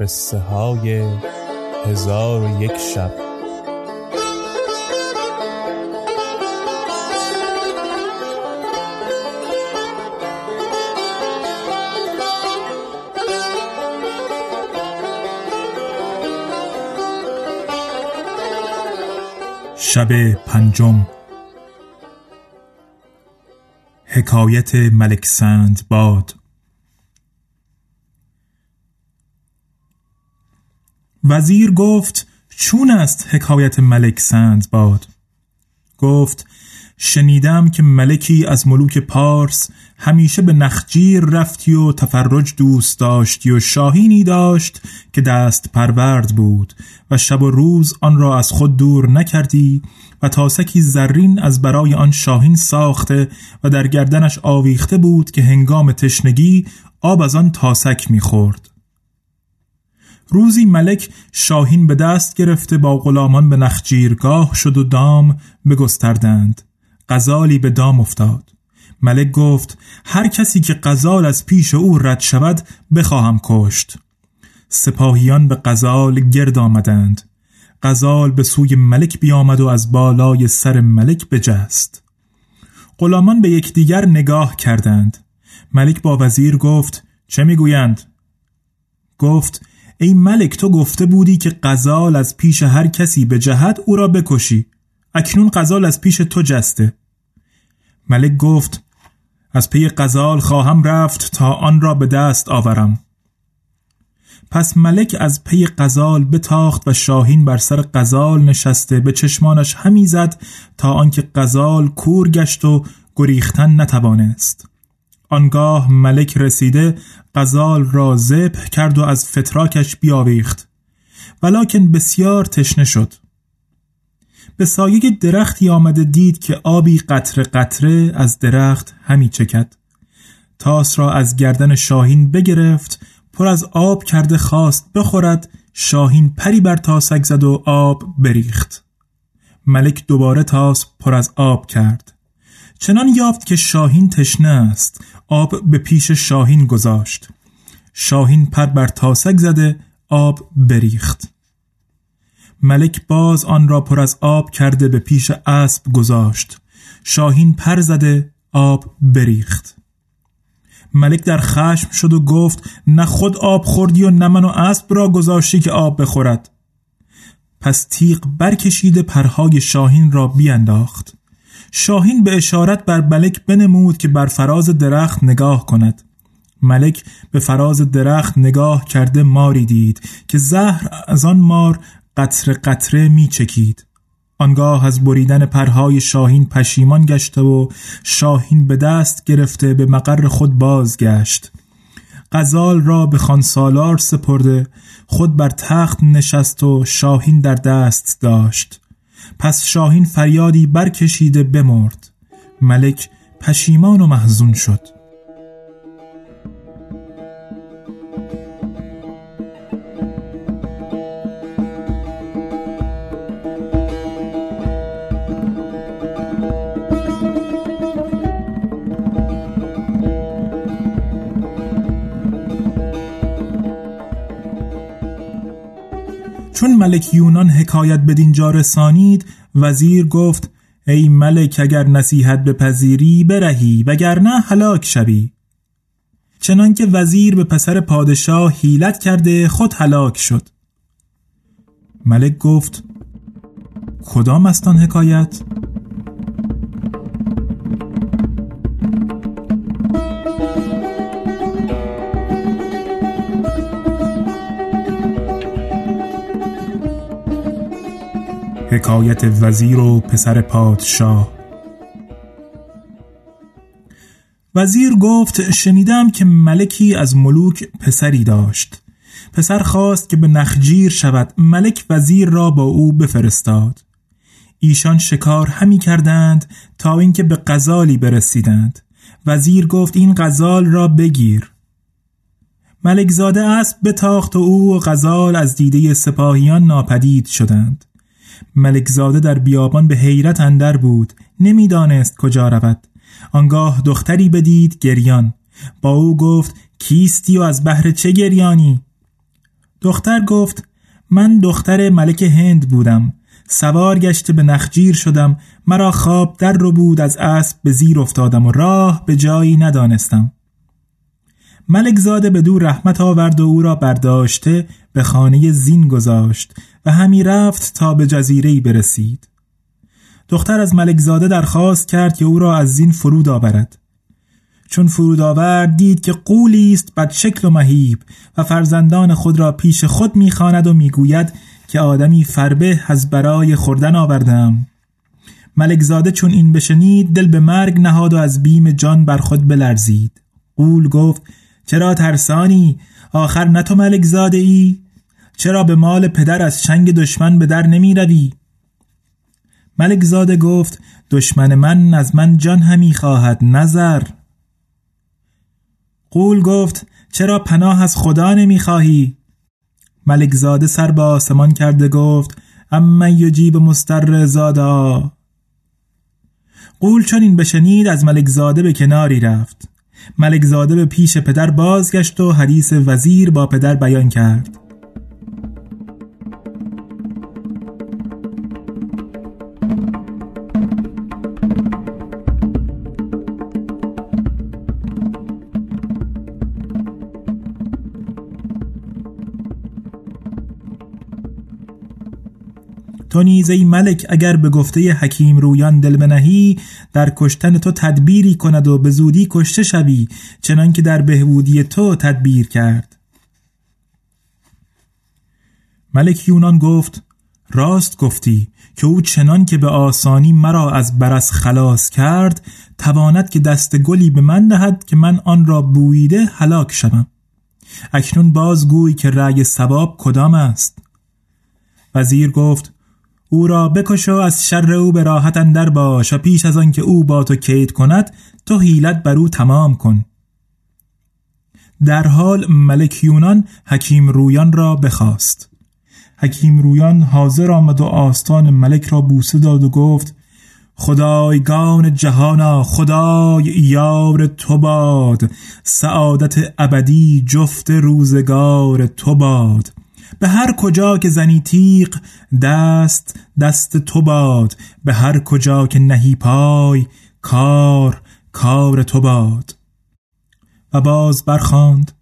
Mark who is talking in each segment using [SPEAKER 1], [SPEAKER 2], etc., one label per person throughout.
[SPEAKER 1] قصه های هزار و یک شب.
[SPEAKER 2] شب پنجم. حکایت ملک سند باد. وزیر گفت چون است حکایت ملک سند باد؟ گفت شنیدم که ملکی از ملوک پارس همیشه به نخجیر رفتی و تفرج دوست داشتی و شاهینی داشت که دست پرورد بود و شب و روز آن را از خود دور نکردی و تاسکی زرین از برای آن شاهین ساخته و در گردنش آویخته بود که هنگام تشنگی آب از آن تاسک می‌خورد. روزی ملک شاهین به دست گرفته با غلامان به نخجیرگاه شد و دام بگستردند. غزالی به دام افتاد. ملک گفت هر کسی که غزال از پیش او رد شود بخواهم کشت. سپاهیان به غزال گرد آمدند. غزال به سوی ملک بیامد و از بالای سر ملک بجست. غلامان به یکدیگر نگاه کردند. ملک با وزیر گفت چه می‌گویند؟ گفت ای ملک تو گفته بودی که قزال از پیش هر کسی به جهت او را بکشی. اکنون قزال از پیش تو جسته. ملک گفت از پی قزال خواهم رفت تا آن را به دست آورم. پس ملک از پی قزال بتاخت و شاهین بر سر قزال نشسته به چشمانش همی زد تا آنکه قزال کور گشت و گریختن نتوانست. آنگاه ملک رسیده قزال را ذبح کرد و از فتراکش بیاویخت. ولکن بسیار تشنه شد. به سایه درختی آمده دید که آبی قطره قطره از درخت همی چکد. تاس را از گردن شاهین بگرفت پر از آب کرده خواست بخورد شاهین پری بر تاسک زد و آب بریخت. ملک دوباره تاس پر از آب کرد. چنان یافت که شاهین تشنه است. آب به پیش شاهین گذاشت. شاهین پر بر تاسک زده آب بریخت. ملک باز آن را پر از آب کرده به پیش اسب گذاشت. شاهین پر زده آب بریخت. ملک در خشم شد و گفت نه خود آب خوردی و نه من و اسب را گذاشتی که آب بخورد. پس تیغ برکشیده پرهای شاهین را بیانداخت شاهین به اشارت بر ملک بنمود که بر فراز درخت نگاه کند. ملک به فراز درخت نگاه کرده ماری دید که زهر از آن مار قطره قطره می چکید. آنگاه از بریدن پرهای شاهین پشیمان گشته و شاهین به دست گرفته به مقر خود بازگشت. غزال را به خانسالار سپرده خود بر تخت نشست و شاهین در دست داشت. پس شاهین فریادی برکشیده بمرد. ملک پشیمان و محزون شد. چون ملک یونان حکایت بدینجا رسانید وزیر گفت ای ملک اگر نصیحت بپذیری برهی وگرنه هلاک شوی چنانکه وزیر به پسر پادشاه حیلت کرده خود هلاک شد ملک گفت کدام استان حکایت؟ حکایت وزیر و پسر پادشاه. وزیر گفت شنیدم که ملکی از ملوک پسری داشت. پسر خواست که به نخجیر شود. ملک وزیر را با او بفرستاد. ایشان شکار همی کردند تا اینکه به غزالی برسیدند. وزیر گفت این غزال را بگیر. ملک زاده اسب بتاخت و او و غزال از دیده سپاهیان ناپدید شدند. ملکزاده در بیابان به حیرت اندر بود. نمی‌دانست کجا رود. آنگاه دختری بدید گریان. با او گفت کیستی و از بهر چه گریانی؟ دختر گفت من دختر ملک هند بودم. سوار گشته به نخجیر شدم. مرا خواب در رو بود از اسب به زیر افتادم و راه به جایی ندانستم. ملک زاده به دور رحمت آورد و او را برداشته به خانه زین گذاشت و همی رفت تا به جزیره برسید. دختر از ملک زاده درخواست کرد که او را از زین فرود آورد. چون فرود آورد دید که قولی است بد شکل و مهیب و فرزندان خود را پیش خود می‌خواند و می‌گوید که آدمی فربه از برای خوردن آوردم ملک زاده چون این بشنید دل به مرگ نهاد و از بیم جان بر خود بلرزید. قول گفت چرا ترسانی؟ آخر نه تو ملک زاده ای چرا به مال پدر از چنگ دشمن به در نمی روی ملک زاده گفت دشمن من از من جان همی خواهد نظر. قول گفت چرا پناه از خدا نمی خواهی؟ ملک زاده سر به آسمان کرده گفت اما یجیب مستر زادا. قول چون این بشنید از ملک زاده به کناری رفت. ملک زاده به پیش پدر بازگشت و حدیث وزیر با پدر بیان کرد. تو نیز ای ملک اگر به گفته حکیم رویان دل بنهی در کشتن تو تدبیری کند و به زودی کشته شوی چنان که در بهبودی تو تدبیر کرد. ملک یونان گفت راست گفتی که او چنان که به آسانی مرا از برس خلاص کرد تواند که دست گلی به من دهد که من آن را بویده هلاک شوم. اکنون بازگوی که رأی سواب کدام است؟ وزیر گفت او را بکش و از شر او به راحت اندر باش و پیش از آن که او با تو کید کند تو حیلت بر او تمام کن. در حال ملک یونان حکیم رویان را بخواست. حکیم رویان حاضر آمد و آستان ملک را بوسه داد و گفت خدایگان جهانا خدای یار تو باد سعادت ابدی جفت روزگار تو باد. به هر کجا که زنی تیغ دست دست تو باد به هر کجا که نهی پای کار کار تو باد. و باز برخاند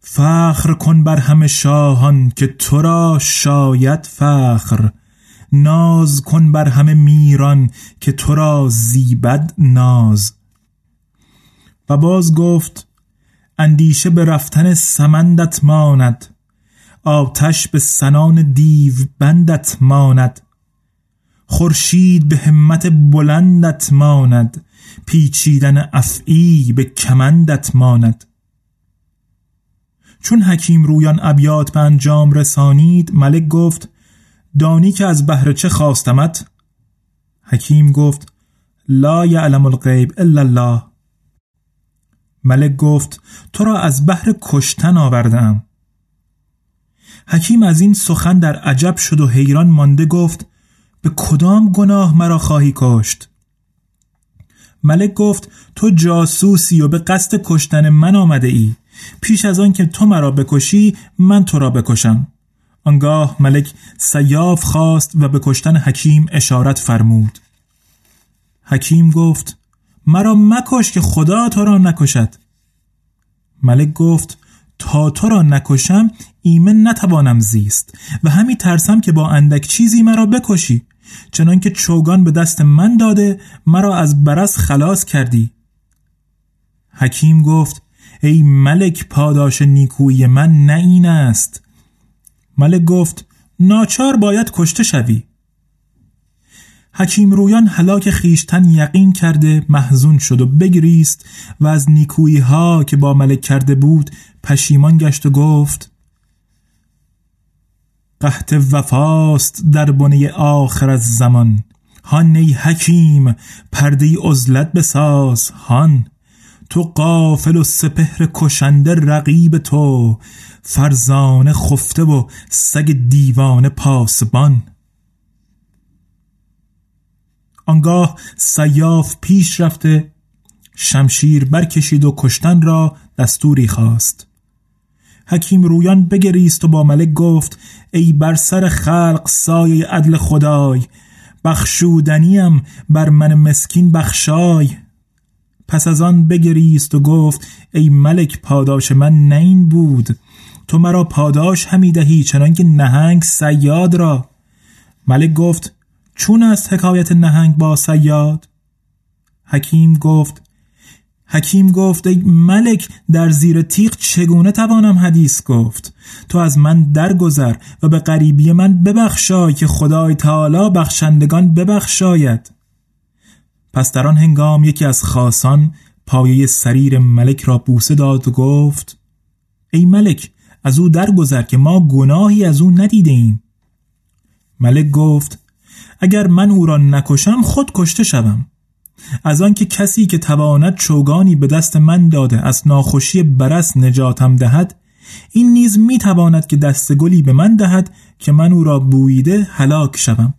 [SPEAKER 2] فخر کن بر همه شاهان که تو را شاید فخر. ناز کن بر همه میران که تو را زیبد ناز. و باز گفت اندیشه به رفتن سمندت ماند. آتش به سنان دیو بندت ماند. خورشید به همت بلندت ماند. پیچیدن افعی به کمندت ماند. چون حکیم رویان ابیات به انجام رسانید ملک گفت دانی که از بهر چه خواستمت؟ حکیم گفت لا یعلم الغیب الا الله. ملک گفت تو را از بهر کشتن آوردم حکیم از این سخن در عجب شد و حیران مانده گفت به کدام گناه مرا خواهی کشت؟ ملک گفت تو جاسوسی و به قصد کشتن من آمده ای. پیش از آن که تو مرا بکشی من تو را بکشم. آنگاه ملک سیاف خواست و به کشتن حکیم اشارت فرمود. حکیم گفت مرا مکش که خدا تو را نکشد. ملک گفت تا تو را نکشم ایمن نتوانم زیست و همی ترسم که با اندک چیزی مرا بکشی. چنان که چوگان به دست من داده مرا از برس خلاص کردی. حکیم گفت ای ملک پاداش نیکویی من نه این است. ملک گفت ناچار باید کشته شوی. حکیم رویان هلاک خیشتن یقین کرده محزون شد و بگریست و از نیکویی ها که با ملک کرده بود پشیمان گشت و گفت قحط وفاست در بنه آخر از زمان. هان ای حکیم پرده عزلت بساز. هان تو قافل و سپهر کشنده رقیب تو فرزانه خفته و سگ دیوانه پاسبان. آنگاه سیاف پیش رفته شمشیر برکشید و کشتن را دستوری خواست. حکیم رویان بگریست و با ملک گفت ای بر سر خلق سایه عدل خدای بخشودنیم بر من مسکین بخشای. پس از آن بگریست و گفت ای ملک پاداش من نه این بود تو مرا پاداش همی دهی چنانکه نهنگ سیاد را. ملک گفت چون است حکایت نهنگ با سیاد حکیم گفت حکیم گفت ای ملک در زیر تیغ چگونه توانم حدیث گفت؟ تو از من درگذر و به غریبی من ببخشای که خدای تعالی بخشندگان ببخشاید. پس در آن هنگام یکی از خاصان پایه سریر ملک را بوسه داد و گفت ای ملک از او درگذر که ما گناهی از او ندیده ایم. ملک گفت اگر من او را نکشم خود کشته شوم. از آنکه کسی که تواند چوگانی به دست من داده از ناخوشی برس نجاتم دهد این نیز می تواند که دست گلی به من دهد که من او را بویده هلاک شوم.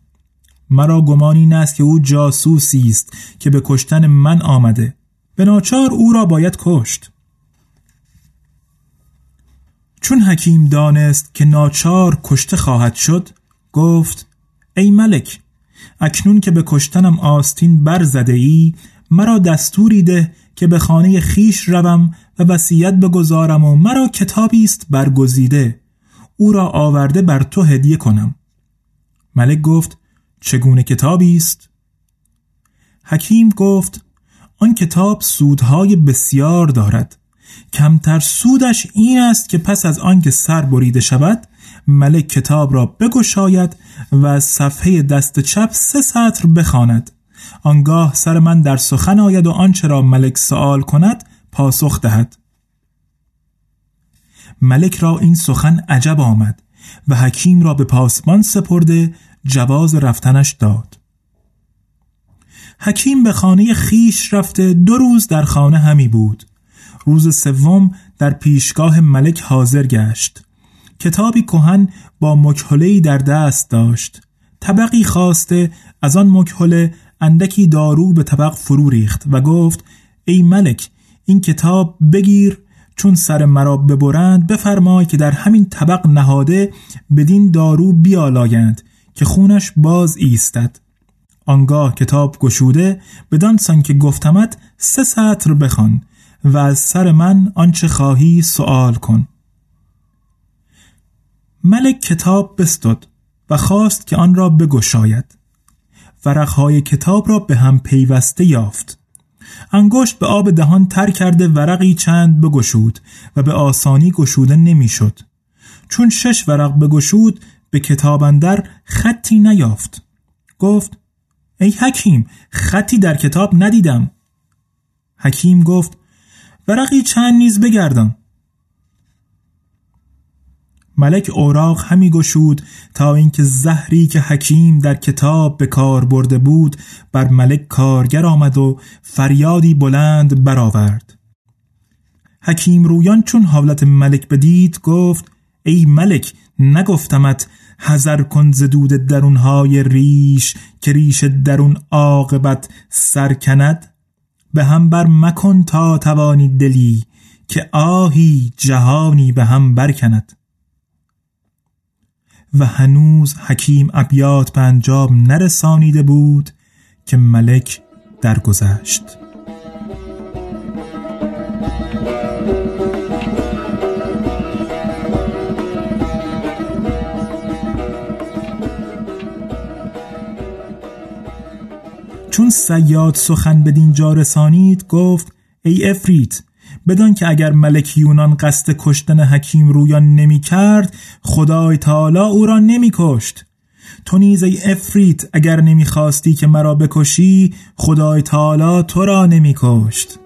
[SPEAKER 2] مرا گمان این است که او جاسوسی است که به کشتن من آمده. به ناچار او را باید کشت. چون حکیم دانست که ناچار کشته خواهد شد گفت ای ملک اکنون که به کشتنم آستین برزده ای مرا دستوری ده که به خانه خیش روم و وصیت بگذارم و مرا کتابی است برگزیده. او را آورده بر تو هدیه کنم. ملک گفت چگونه کتابی است؟ حکیم گفت آن کتاب سودهای بسیار دارد. کمتر سودش این است که پس از آنکه سر بریده شود ملک کتاب را بگشاید و صفحه دست چپ سه سطر بخواند. آنگاه سر من در سخن آید و آنچه را ملک سوال کند پاسخ دهد. ملک را این سخن عجب آمد و حکیم را به پاسبان سپرده جواز رفتنش داد. حکیم به خانه خیش رفته دو روز در خانه همی بود. روز سوم در پیشگاه ملک حاضر گشت. کتابی کهن با مکحله در دست داشت. طبقی خواسته از آن مکحله اندکی دارو به طبق فرو ریخت و گفت ای ملک این کتاب بگیر چون سر مرا ببرند بفرمای که در همین طبق نهاده بدین دارو بیالایند که خونش باز ایستد. آنگاه کتاب گشوده بدان سان که گفتمت سه سطر بخوان و از سر من آنچه خواهی سوال کن. ملک کتاب بستد و خواست که آن را بگشاید. ورقهای کتاب را به هم پیوسته یافت. انگشت به آب دهان تر کرده ورقی چند بگشود و به آسانی گشوده نمی‌شد. چون شش ورق بگشود به کتاب اندر خطی نیافت. گفت ای حکیم خطی در کتاب ندیدم. حکیم گفت ورقی چند نیز بگردان. ملک اوراق همی گشود تا اینکه زهری که حکیم در کتاب به کار برده بود بر ملک کارگر آمد و فریادی بلند برآورد. حکیم رویان چون حالت ملک بدید گفت ای ملک نگفتمت حذر کن ز دود درونهای ریش که ریش درون عاقبت سرکند به هم بر مکن تا توانی دلی که آهی جهانی به هم برکند. و هنوز حکیم ابیات به انجام نرسانیده بود که ملک درگذشت. چون سیاد سخن بدین جا رسانید گفت ای افریت بدان که اگر ملک یونان قصد کشتن حکیم رویان نمی کرد خدای تعالی او را نمی کشت. تو نیز ای افریت اگر نمی‌خواستی که مرا بکشی خدای تعالی تو را نمی کشت.